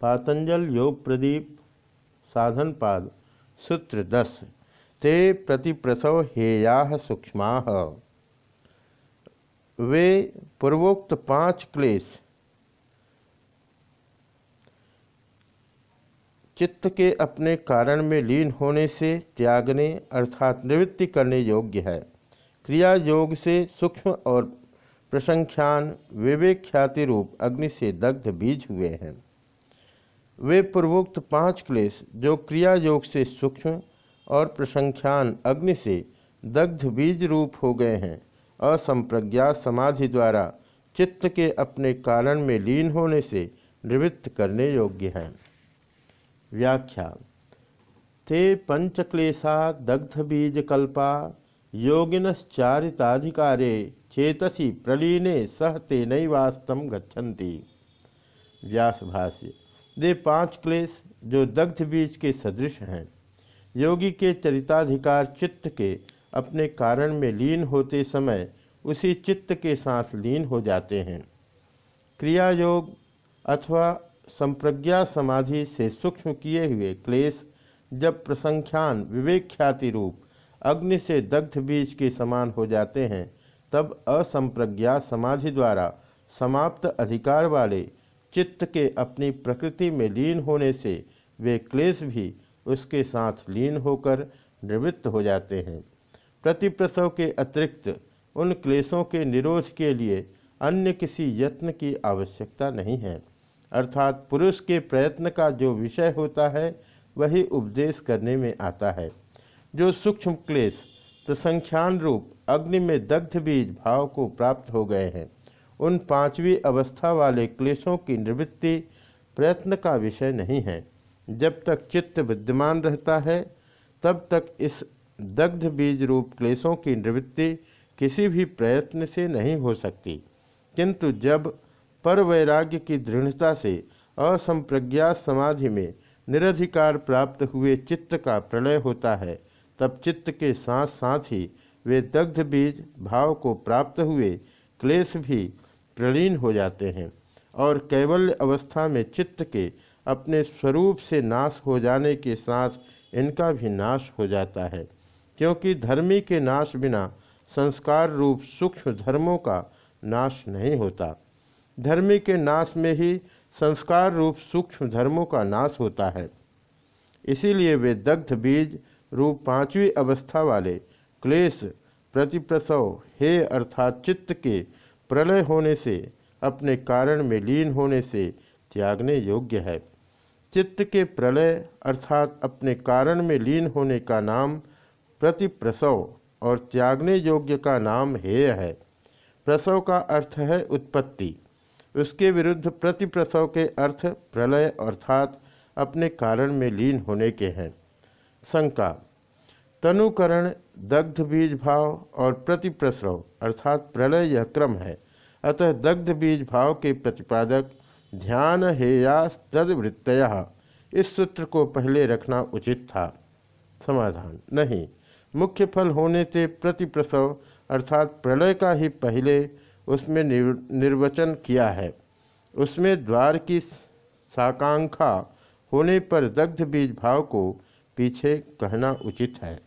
पातंजल योग प्रदीप, साधन पाद, सूत्र दस। ते प्रतिप्रसव हेया सूक्ष्मा। वे पूर्वोक्त पाँच क्लेश। चित्त के अपने कारण में लीन होने से त्यागने अर्थात निवृत्ति करने योग्य है। क्रिया योग से सूक्ष्म और प्रसंख्यान, विवेक ख्याति रूप, अग्नि से दग्ध बीज हुए हैं। वे पूर्वोक्त पाँच क्लेश जो क्रिया योग से सूक्ष्म और प्रसंख्यान अग्नि से दग्ध बीज रूप हो गए हैं, असंप्रज्ञा समाधि द्वारा चित्त के अपने कारण में लीन होने से निवृत्त करने योग्य हैं। व्याख्या, ते पंचक्लेशा दग्ध बीज कल्पा, योगिनश्चारिताधिकारे चेतसी प्रलीने सह तेनवास्तम गच्छन्ति। व्यास भाष्य वे पाँच क्लेश जो दग्ध बीज के सदृश हैं। योगी के चरिताधिकार चित्त के अपने कारण में लीन होते समय उसी चित्त के साथ लीन हो जाते हैं। क्रिया योग अथवा संप्रज्ञा समाधि से सूक्ष्म किए हुए क्लेश जब प्रसंख्यान विवेक ख्याति रूप अग्नि से दग्ध बीज के समान हो जाते हैं, तब असंप्रज्ञा समाधि द्वारा समाप्त अधिकार वाले चित्त के अपनी प्रकृति में लीन होने से वे क्लेश भी उसके साथ लीन होकर निवृत्त हो जाते हैं। प्रतिप्रसव के अतिरिक्त उन क्लेशों के निरोध के लिए अन्य किसी यत्न की आवश्यकता नहीं है। अर्थात पुरुष के प्रयत्न का जो विषय होता है, वही उपदेश करने में आता है। जो सूक्ष्म क्लेश, प्रसंख्यान रूप, अग्नि में दग्ध बीज भाव को प्राप्त हो गए हैं। उन पांचवी अवस्था वाले क्लेशों की निवृत्ति प्रयत्न का विषय नहीं है। जब तक चित्त विद्यमान रहता है, तब तक इस दग्ध बीज रूप क्लेशों की निवृत्ति किसी भी प्रयत्न से नहीं हो सकती। किंतु जब पर वैराग्य की दृढ़ता से असंप्रज्ञा समाधि में निरधिकार प्राप्त हुए चित्त का प्रलय होता है, तब चित्त के साथ साथ ही वे दग्ध बीज भाव को प्राप्त हुए क्लेश भी प्रलीन हो जाते हैं और कैवल्य अवस्था में चित्त के अपने स्वरूप से नाश हो जाने के साथ इनका भी नाश हो जाता है। क्योंकि धर्मी के नाश बिना संस्कार रूप सूक्ष्म धर्मों का नाश नहीं होता। धर्मी के नाश में ही संस्कार रूप सूक्ष्म धर्मों का नाश होता है। इसीलिए वे दग्ध बीज रूप पांचवी अवस्था वाले क्लेश, प्रतिप्रसव हे अर्थात चित्त के प्रलय होने से, अपने कारण में लीन होने से त्यागने योग्य है। चित्त के प्रलय अर्थात अपने कारण में लीन होने का नाम प्रतिप्रसव और त्यागने योग्य का नाम हेय है। प्रसव का अर्थ है उत्पत्ति। उसके विरुद्ध प्रतिप्रसव के अर्थ प्रलय अर्थात अपने कारण में लीन होने के हैं। शंका तनुकरण, दग्ध बीज भाव और प्रतिप्रसव, अर्थात प्रलय यह क्रम है। अतः दग्ध बीज भाव के प्रतिपादक, ध्यान हेयास तदवृत्तय इस सूत्र को पहले रखना उचित था। समाधान, नहीं। मुख्य फल होने से प्रतिप्रसव, अर्थात प्रलय का ही पहले उसमें निर्वचन किया है। उसमें द्वार की साकांक्षा होने पर दग्ध बीज भाव को पीछे कहना उचित है।